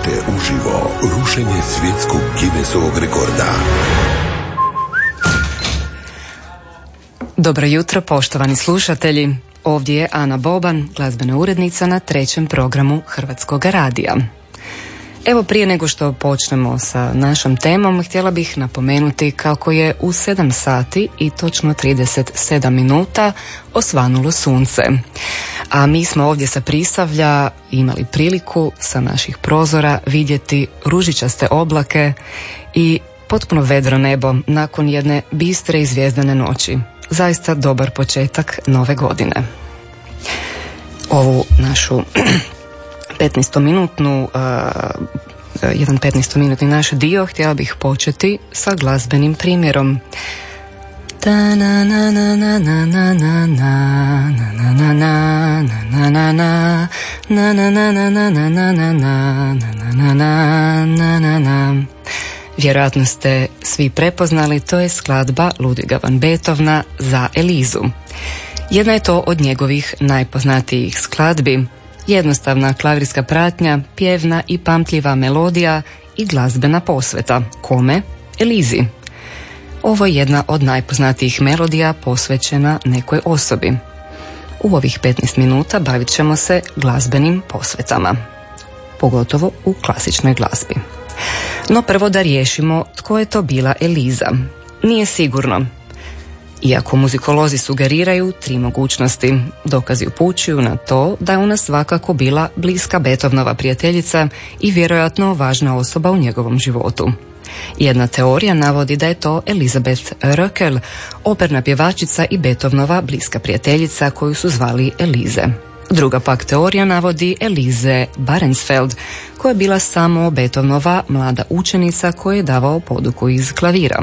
Slušajte uživo rušenje svjetskog Guinnessovog rekorda. Dobro jutro, poštovani slušatelji. Ovdje je Ana Boban, glazbena urednica na trećem programu Hrvatskog radija. Evo prije nego što počnemo sa našom temom, htjela bih napomenuti kako je u 7 sati i točno 37 minuta osvanulo sunce. A mi smo ovdje sa Prisavlja imali priliku sa naših prozora vidjeti ružičaste oblake i potpuno vedro nebo nakon jedne bistre i zvijezdane noći. Zaista dobar početak nove godine. Ovu našu 15-minutnu jedan 15-minutni naš dio htjela bih početi sa glazbenim primjerom. na na na na na na na na na na na na na na na na na na na na na na na na na na Vjerojatno ste svi prepoznali, to je skladba Ludviga van Beethovna za Elizu. Jedna je to od njegovih najpoznatijih skladbi, jednostavna klavirska pratnja, pjevna i pamtljiva melodija i glazbena posveta. Kome? Elizi. Ovo je jedna od najpoznatijih melodija posvećena nekoj osobi. U ovih 15 minuta bavit ćemo se glazbenim posvetama, pogotovo u klasičnoj glazbi. No prvo da riješimo tko je to bila Eliza. Nije sigurno, iako muzikolozi sugeriraju tri mogućnosti, dokazi upućuju na to da je ona svakako bila bliska Beethovenova prijateljica i vjerojatno važna osoba u njegovom životu. Jedna teorija navodi da je to Elizabeth Röckel, operna pjevačica i Beethovenova bliska prijateljica koju su zvali Elize. Druga pak teorija navodi Elize Barensfeld, koja je bila samo Beethovenova mlada učenica koja je davao poduku iz klavira.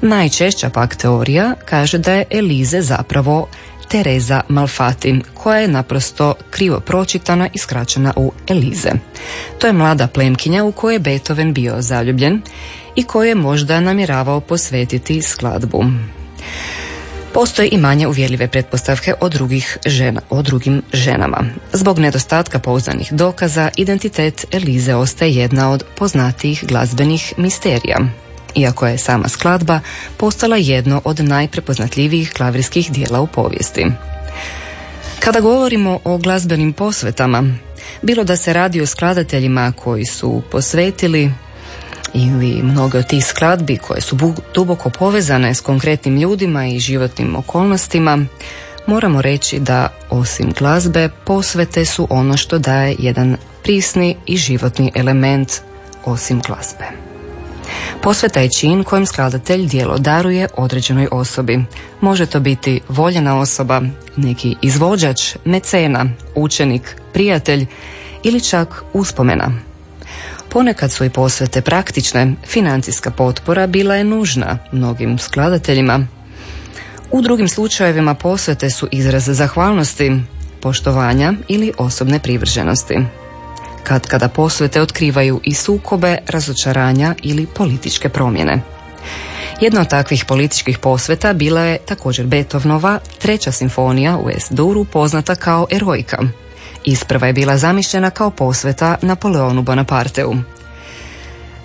Najčešća pak teorija kaže da je Elize zapravo Tereza Malfati, koja je naprosto krivo pročitana i skraćena u Elize. To je mlada plemkinja u kojoj je Beethoven bio zaljubljen i koju je možda namjeravao posvetiti skladbu. Postoje i manje uvjerljive pretpostavke o drugih žena, o drugim ženama. Zbog nedostatka pouzdanih dokaza, identitet Elize ostaje jedna od poznatijih glazbenih misterija iako je sama skladba postala jedno od najprepoznatljivijih klavirskih dijela u povijesti. Kada govorimo o glazbenim posvetama, bilo da se radi o skladateljima koji su posvetili ili mnoge od tih skladbi koje su duboko povezane s konkretnim ljudima i životnim okolnostima, moramo reći da osim glazbe posvete su ono što daje jedan prisni i životni element osim glazbe. Posveta je čin kojim skladatelj dijelo daruje određenoj osobi. Može to biti voljena osoba, neki izvođač, mecena, učenik, prijatelj ili čak uspomena. Ponekad su i posvete praktične, financijska potpora bila je nužna mnogim skladateljima. U drugim slučajevima posvete su izraz zahvalnosti, poštovanja ili osobne privrženosti kad kada posvete otkrivaju i sukobe, razočaranja ili političke promjene. Jedna od takvih političkih posveta bila je također Beethovenova treća simfonija u S-duru poznata kao Erojka. Isprva je bila zamišljena kao posveta Napoleonu Bonaparteu.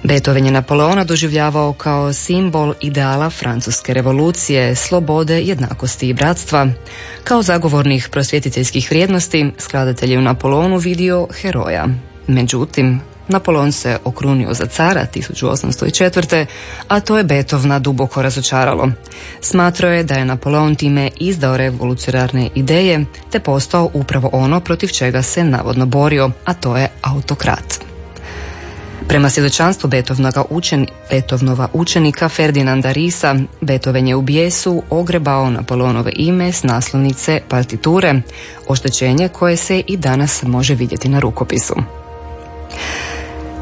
Beethoven je Napoleona doživljavao kao simbol ideala francuske revolucije, slobode, jednakosti i bratstva. Kao zagovornih prosvjetiteljskih vrijednosti, skladatelj je u Napoleonu vidio heroja, Međutim, Napoleon se okrunio za cara 1804. a to je Beethovna duboko razočaralo. Smatrao je da je Napoleon time izdao revolucionarne ideje te postao upravo ono protiv čega se navodno borio, a to je autokrat. Prema svjedočanstvu Beethovnoga učen, Beethovnova učenika Ferdinanda Risa, Beethoven je u bijesu ogrebao Napoleonove ime s naslovnice partiture, oštećenje koje se i danas može vidjeti na rukopisu.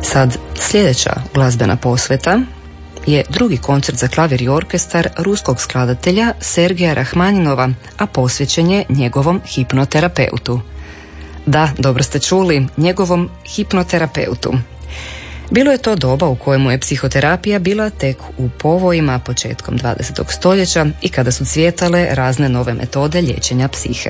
Sad, sljedeća glazbena posveta je drugi koncert za klavir i orkestar ruskog skladatelja Sergeja Rahmaninova, a posvećen je njegovom hipnoterapeutu. Da, dobro ste čuli, njegovom hipnoterapeutu. Bilo je to doba u kojemu je psihoterapija bila tek u povojima početkom 20. stoljeća i kada su cvjetale razne nove metode liječenja psihe.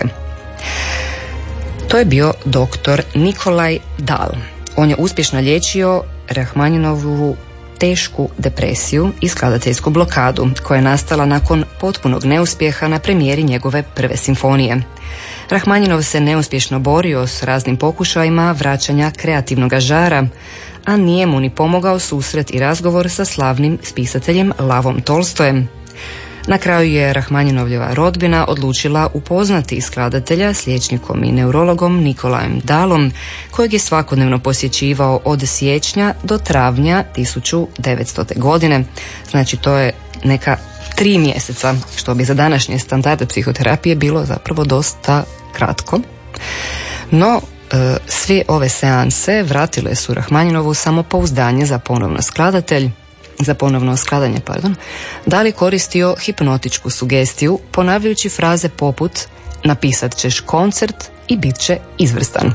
To je bio doktor Nikolaj Dal, On je uspješno liječio Rahmaninovu tešku depresiju i skladateljsku blokadu koja je nastala nakon potpunog neuspjeha na premijeri njegove prve simfonije. Rahmanjinov se neuspješno borio s raznim pokušajima vraćanja kreativnog žara, a nije mu ni pomogao susret i razgovor sa slavnim spisateljem Lavom Tolstojem. Na kraju je Rahmanjinovljeva rodbina odlučila upoznati skladatelja s liječnikom i neurologom Nikolajem Dalom, kojeg je svakodnevno posjećivao od siječnja do travnja 1900. godine. Znači to je neka tri mjeseca, što bi za današnje standarde psihoterapije bilo zapravo dosta kratko. No, e, sve ove seanse vratile su Rahmanjinovu samopouzdanje za ponovno skladatelj, za ponovno skladanje, pardon, da li koristio hipnotičku sugestiju ponavljajući fraze poput napisat ćeš koncert i bit će izvrstan.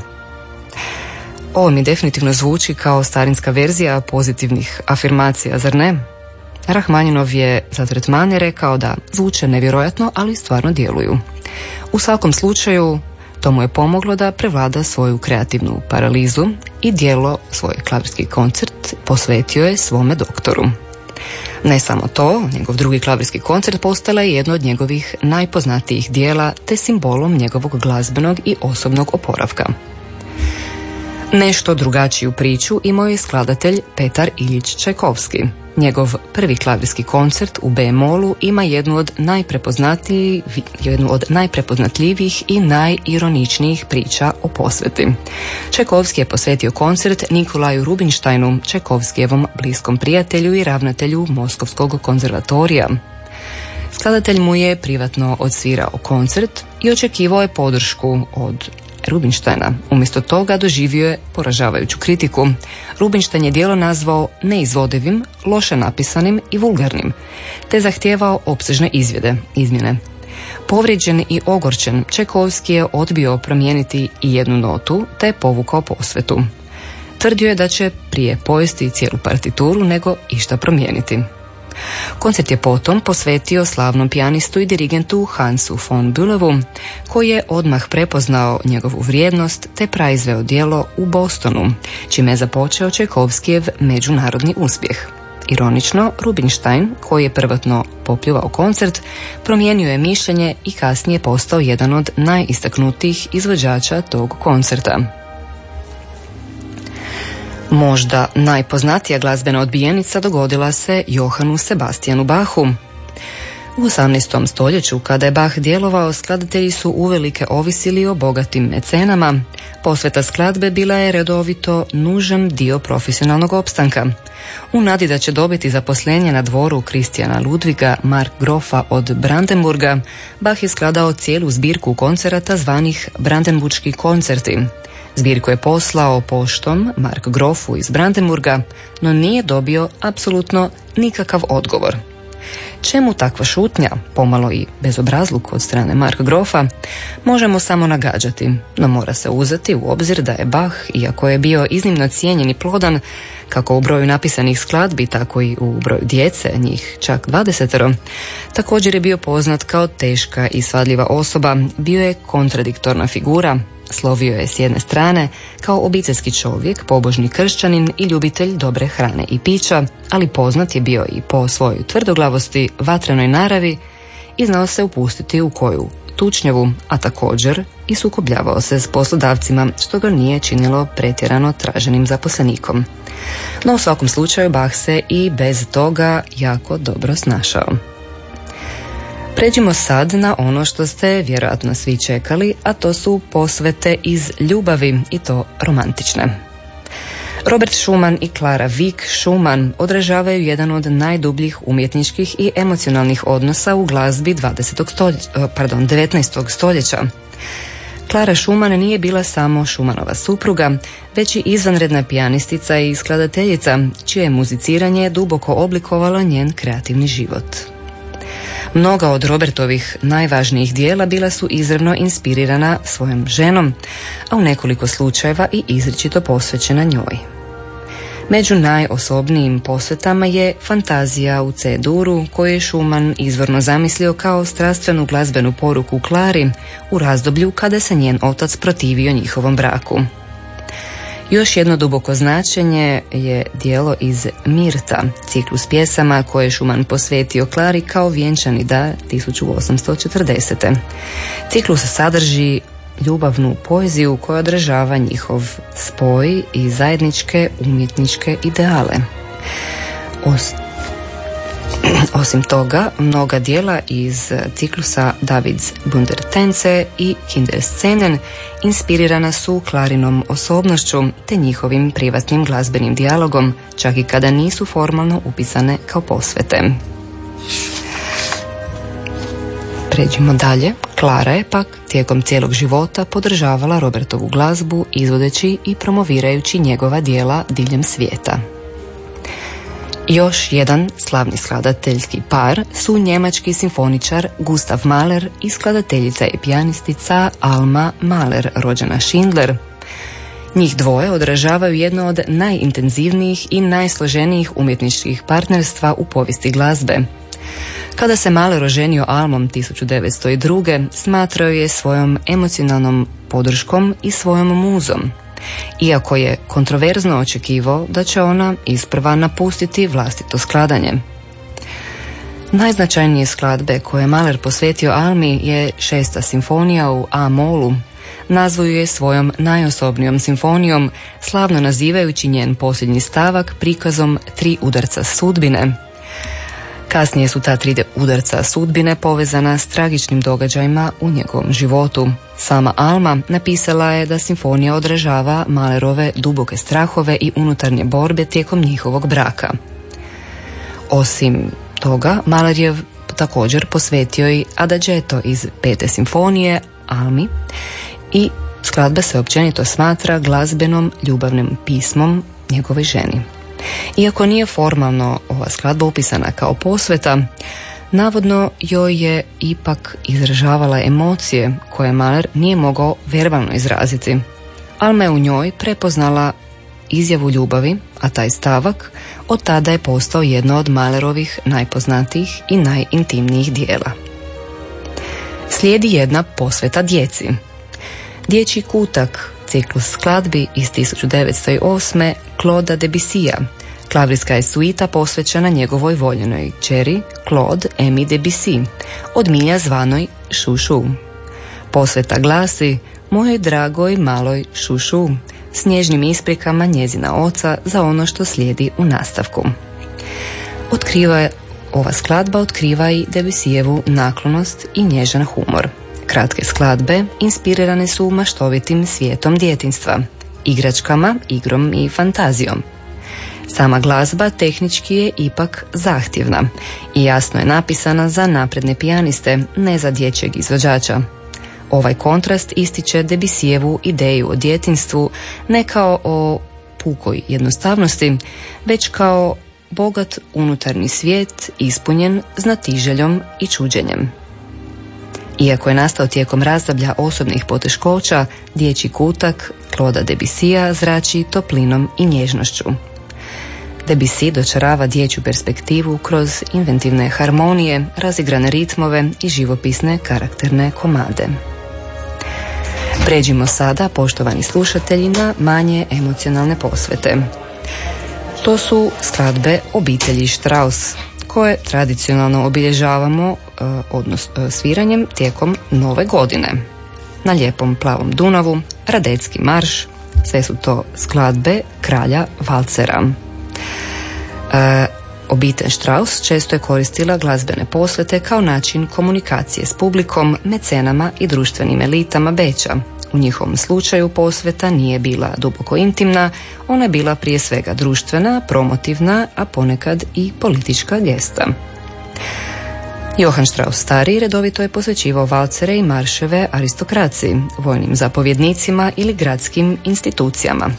Ovo mi definitivno zvuči kao starinska verzija pozitivnih afirmacija, zar ne? Rahmanjinov je za tretmane rekao da zvuče nevjerojatno, ali stvarno djeluju. U svakom slučaju, to mu je pomoglo da prevlada svoju kreativnu paralizu i dijelo svoj klavirski koncert posvetio je svome doktoru. Ne samo to, njegov drugi klavirski koncert postala je jedno od njegovih najpoznatijih dijela te simbolom njegovog glazbenog i osobnog oporavka. Nešto drugačiju priču imao je skladatelj Petar Iljić Čajkovski. Njegov prvi klavirski koncert u B-molu ima jednu od jednu od najprepoznatljivijih i najironičnijih priča o posveti. Čajkovski je posvetio koncert Nikolaju Rubinštajnu, Čajkovskijevom bliskom prijatelju i ravnatelju Moskovskog konzervatorija. Skladatelj mu je privatno odsvirao koncert i očekivao je podršku od Rubinštajna. Umjesto toga doživio je poražavajuću kritiku. Rubinštajn je dijelo nazvao neizvodivim, loše napisanim i vulgarnim, te zahtijevao opsežne izvjede, izmjene. Povrijeđen i ogorčen, Čekovski je odbio promijeniti i jednu notu, te je povukao posvetu. Tvrdio je da će prije pojesti cijelu partituru nego išta promijeniti. Koncert je potom posvetio slavnom pijanistu i dirigentu Hansu von Bülovu, koji je odmah prepoznao njegovu vrijednost te praizveo dijelo u Bostonu, čime je započeo Čekovskijev međunarodni uspjeh. Ironično, Rubinstein, koji je prvotno popljuvao koncert, promijenio je mišljenje i kasnije postao jedan od najistaknutijih izvođača tog koncerta. Možda najpoznatija glazbena odbijenica dogodila se Johanu Sebastijanu Bahu. U 18. stoljeću, kada je Bach djelovao, skladatelji su uvelike ovisili o bogatim mecenama. Posveta skladbe bila je redovito nužan dio profesionalnog opstanka. U nadi da će dobiti zaposlenje na dvoru Kristijana Ludviga, Mark Grofa od Brandenburga, Bach je skladao cijelu zbirku koncerata zvanih Brandenburški koncerti. Zbirku je poslao poštom Mark Grofu iz Brandenburga, no nije dobio apsolutno nikakav odgovor. Čemu takva šutnja, pomalo i bezobrazluk od strane Mark Grofa, možemo samo nagađati, no mora se uzeti u obzir da je Bach, iako je bio iznimno cijenjen i plodan, kako u broju napisanih skladbi, tako i u broju djece, njih čak dvadesetero, također je bio poznat kao teška i svadljiva osoba, bio je kontradiktorna figura, Slovio je s jedne strane kao obiteljski čovjek, pobožni kršćanin i ljubitelj dobre hrane i pića, ali poznat je bio i po svojoj tvrdoglavosti, vatrenoj naravi i znao se upustiti u koju tučnjavu, a također i sukobljavao se s poslodavcima, što ga nije činilo pretjerano traženim zaposlenikom. No u svakom slučaju Bach se i bez toga jako dobro snašao. Pređimo sad na ono što ste vjerojatno svi čekali, a to su posvete iz ljubavi i to romantične. Robert Schumann i Clara Vick Schumann odražavaju jedan od najdubljih umjetničkih i emocionalnih odnosa u glazbi 20. Stoljeća, pardon, 19. stoljeća. Klara Schumann nije bila samo Schumannova supruga, već i izvanredna pijanistica i skladateljica, čije je muziciranje duboko oblikovalo njen kreativni život. Mnoga od Robertovih najvažnijih dijela bila su izravno inspirirana svojom ženom, a u nekoliko slučajeva i izričito posvećena njoj. Među najosobnijim posvetama je Fantazija u C-duru koju je Schumann izvorno zamislio kao strastvenu glazbenu poruku Klari u razdoblju kada se njen otac protivio njihovom braku. Još jedno duboko značenje je dijelo iz Mirta, ciklus pjesama koje je Šuman posvetio Klari kao vjenčani da 1840. Ciklus sadrži ljubavnu poeziju koja odražava njihov spoj i zajedničke umjetničke ideale. Osim toga, mnoga dijela iz ciklusa Davids Bundertence i Kinderscenen inspirirana su Klarinom osobnošću te njihovim privatnim glazbenim dijalogom, čak i kada nisu formalno upisane kao posvete. Pređimo dalje. Klara je pak tijekom cijelog života podržavala Robertovu glazbu izvodeći i promovirajući njegova dijela diljem svijeta. Još jedan slavni skladateljski par su njemački simfoničar Gustav Mahler i skladateljica i pijanistica Alma Mahler, rođena Schindler. Njih dvoje odražavaju jedno od najintenzivnijih i najsloženijih umjetničkih partnerstva u povijesti glazbe. Kada se Mahler oženio Almom 1902. smatrao je svojom emocionalnom podrškom i svojom muzom – iako je kontroverzno očekivao da će ona isprva napustiti vlastito skladanje. Najznačajnije skladbe koje je Mahler posvetio Almi je šesta simfonija u A-molu. Nazvoju je svojom najosobnijom simfonijom, slavno nazivajući njen posljednji stavak prikazom tri udarca sudbine – Kasnije su ta tri udarca sudbine povezana s tragičnim događajima u njegovom životu. Sama Alma napisala je da simfonija odražava Malerove duboke strahove i unutarnje borbe tijekom njihovog braka. Osim toga, Maler je također posvetio i Adagetto iz pete simfonije Almi i skladba se općenito smatra glazbenom ljubavnim pismom njegove ženi. Iako nije formalno ova skladba upisana kao posveta, navodno joj je ipak izražavala emocije koje Mahler nije mogao verbalno izraziti. Alma je u njoj prepoznala izjavu ljubavi, a taj stavak od tada je postao jedno od Mahlerovih najpoznatijih i najintimnijih dijela. Slijedi jedna posveta djeci. Dječji kutak ciklus skladbi iz 1908. Claude Debussija. Klavrijska je suita posvećena njegovoj voljenoj čeri Claude Emi Debussy, od milja zvanoj Šušu. Posveta glasi Mojoj dragoj maloj Šušu, s nježnim isprikama njezina oca za ono što slijedi u nastavku. Otkriva ova skladba otkriva i Debussyjevu naklonost i nježan humor. Kratke skladbe inspirirane su maštovitim svijetom djetinstva, igračkama, igrom i fantazijom. Sama glazba tehnički je ipak zahtjevna i jasno je napisana za napredne pijaniste, ne za dječjeg izvođača. Ovaj kontrast ističe Debisijevu ideju o djetinstvu ne kao o pukoj jednostavnosti, već kao bogat unutarnji svijet ispunjen znatiželjom i čuđenjem. Iako je nastao tijekom razdoblja osobnih poteškoća, dječji kutak Kloda Debisija zrači toplinom i nježnošću. Debussy dočarava dječju perspektivu kroz inventivne harmonije, razigrane ritmove i živopisne karakterne komade. Pređimo sada, poštovani slušatelji, na manje emocionalne posvete. To su skladbe obitelji Strauss, koje tradicionalno obilježavamo e, odnosno sviranjem tijekom nove godine. Na lijepom plavom Dunavu, Radecki marš, sve su to skladbe kralja Valcera. E, obitelj Strauss često je koristila glazbene posvete kao način komunikacije s publikom, mecenama i društvenim elitama Beća. U njihovom slučaju posveta nije bila duboko intimna, ona je bila prije svega društvena, promotivna, a ponekad i politička gesta. Johann Strauss stari redovito je posvećivao valcere i marševe aristokraciji, vojnim zapovjednicima ili gradskim institucijama.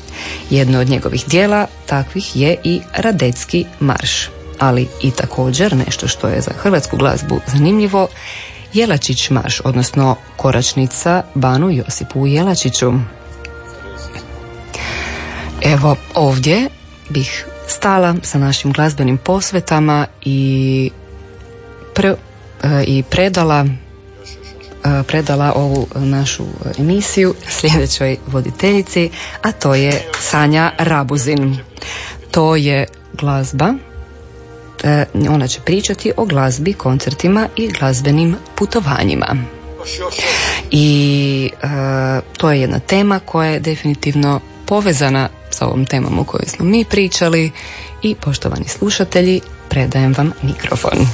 Jedno od njegovih dijela takvih je i Radecki marš, ali i također nešto što je za hrvatsku glazbu zanimljivo, Jelačić marš, odnosno koračnica Banu Josipu Jelačiću. Evo ovdje bih stala sa našim glazbenim posvetama i pre, e, i predala predala ovu našu emisiju sljedećoj voditeljici, a to je Sanja Rabuzin. To je glazba ona će pričati o glazbi, koncertima i glazbenim putovanjima. I to je jedna tema koja je definitivno povezana sa ovom temom o kojoj smo mi pričali i poštovani slušatelji, predajem vam mikrofon.